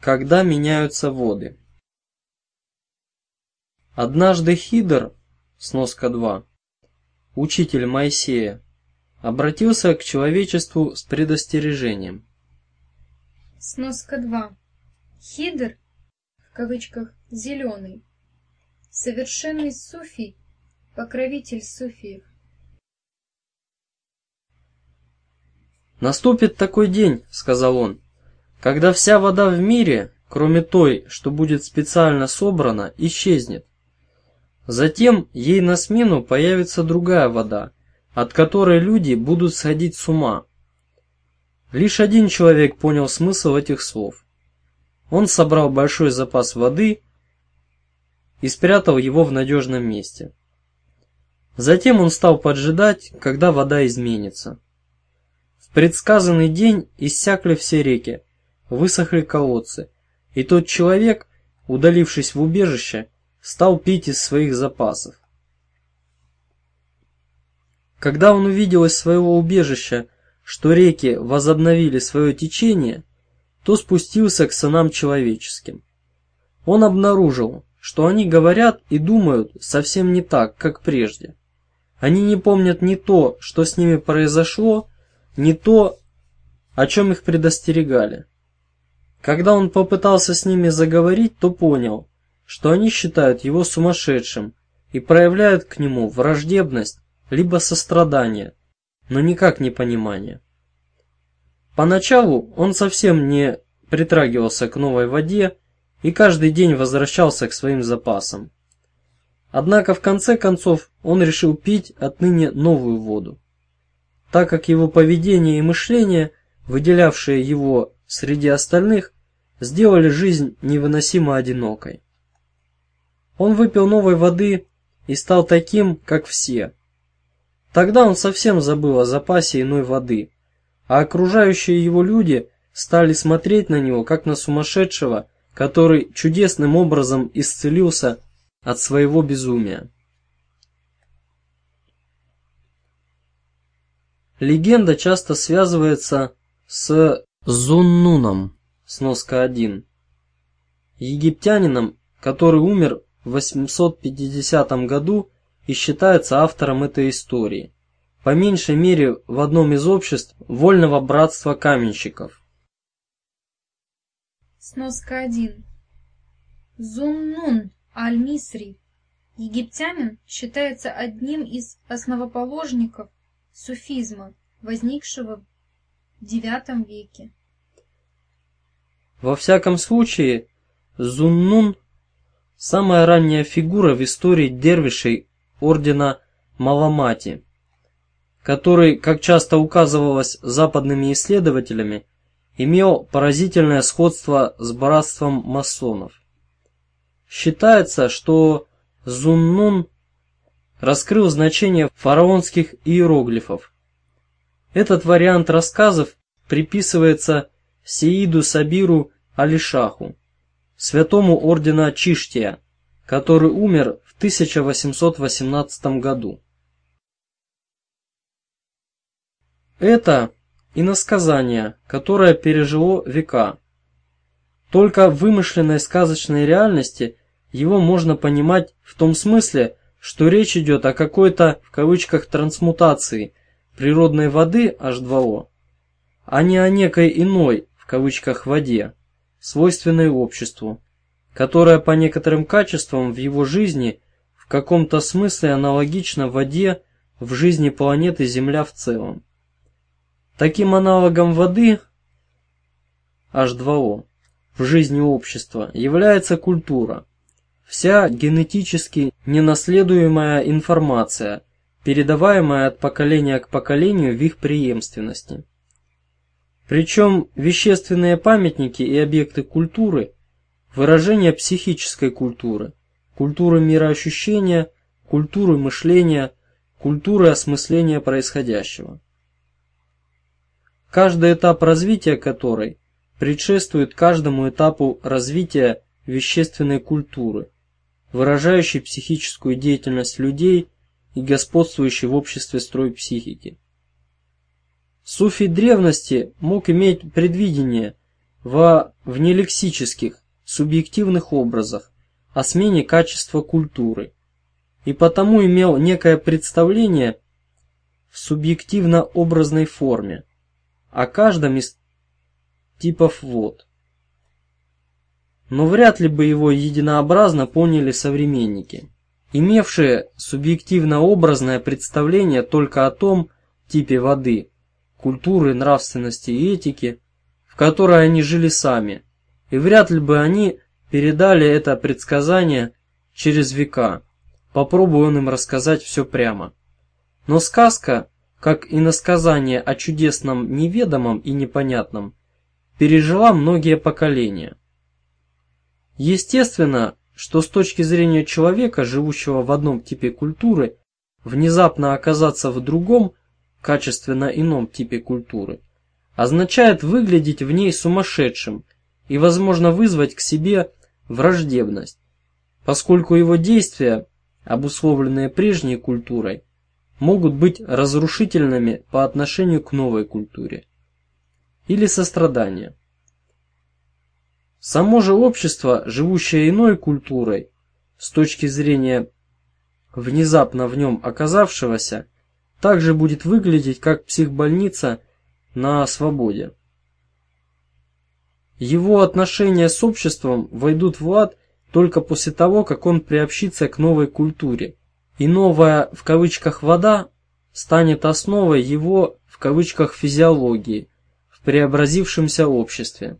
Когда меняются воды. Однажды Хидр, сноска 2, учитель Моисея, обратился к человечеству с предостережением. Сноска 2. Хидр, в кавычках, зеленый, совершенный суфий, покровитель суфиев. «Наступит такой день, — сказал он, — когда вся вода в мире, кроме той, что будет специально собрана, исчезнет. Затем ей на смену появится другая вода, от которой люди будут сходить с ума. Лишь один человек понял смысл этих слов. Он собрал большой запас воды и спрятал его в надежном месте. Затем он стал поджидать, когда вода изменится. В предсказанный день иссякли все реки, высохли колодцы, и тот человек, удалившись в убежище, стал пить из своих запасов. Когда он увидел из своего убежища, что реки возобновили свое течение, то спустился к сынам человеческим. Он обнаружил, что они говорят и думают совсем не так, как прежде. Они не помнят ни то, что с ними произошло, не то, о чем их предостерегали. Когда он попытался с ними заговорить, то понял, что они считают его сумасшедшим и проявляют к нему враждебность либо сострадание, но никак не понимание. Поначалу он совсем не притрагивался к новой воде и каждый день возвращался к своим запасам. Однако в конце концов он решил пить отныне новую воду так как его поведение и мышление, выделявшие его среди остальных, сделали жизнь невыносимо одинокой. Он выпил новой воды и стал таким, как все. Тогда он совсем забыл о запасе иной воды, а окружающие его люди стали смотреть на него, как на сумасшедшего, который чудесным образом исцелился от своего безумия. Легенда часто связывается с Зуннуном, сноска 1, египтянином, который умер в 850 году и считается автором этой истории, по меньшей мере в одном из обществ вольного братства каменщиков. Сноска 1. Зуннун аль-Мисри, египтянин, считается одним из основоположников суфизма, возникшего IX веке. Во всяком случае, Зуннун – самая ранняя фигура в истории дервишей ордена Маламати, который, как часто указывалось западными исследователями, имел поразительное сходство с братством масонов. Считается, что Зуннун раскрыл значение фараонских иероглифов. Этот вариант рассказов приписывается Сеиду Сабиру Алишаху, святому ордена Чиштия, который умер в 1818 году. Это иносказание, которое пережило века. Только в вымышленной сказочной реальности его можно понимать в том смысле, что речь идет о какой-то, в кавычках, трансмутации природной воды H2O, а не о некой иной, в кавычках, воде, свойственной обществу, которая по некоторым качествам в его жизни в каком-то смысле аналогична воде в жизни планеты Земля в целом. Таким аналогом воды H2O в жизни общества является культура – Вся генетически ненаследуемая информация, передаваемая от поколения к поколению в их преемственности. Причем вещественные памятники и объекты культуры – выражение психической культуры, культуры мироощущения, культуры мышления, культуры осмысления происходящего. Каждый этап развития которой предшествует каждому этапу развития вещественной культуры – выражающий психическую деятельность людей и господствующий в обществе строй психики. Суфий древности мог иметь предвидение во внелексических, субъективных образах о смене качества культуры и потому имел некое представление в субъективно-образной форме о каждом из типов вод. Но вряд ли бы его единообразно поняли современники, имевшие субъективно-образное представление только о том типе воды, культуры, нравственности и этики, в которой они жили сами, и вряд ли бы они передали это предсказание через века, попробуя он им рассказать все прямо. Но сказка, как и насказание о чудесном неведомом и непонятном, пережила многие поколения. Естественно, что с точки зрения человека, живущего в одном типе культуры, внезапно оказаться в другом, качественно ином типе культуры, означает выглядеть в ней сумасшедшим и, возможно, вызвать к себе враждебность, поскольку его действия, обусловленные прежней культурой, могут быть разрушительными по отношению к новой культуре. Или сострадание. Само же общество, живущее иной культурой, с точки зрения внезапно в нем оказавшегося, также будет выглядеть как психбольница на свободе. Его отношения с обществом войдут в ад только после того, как он приобщится к новой культуре, и новая в кавычках вода станет основой его в кавычках физиологии в преобразившемся обществе.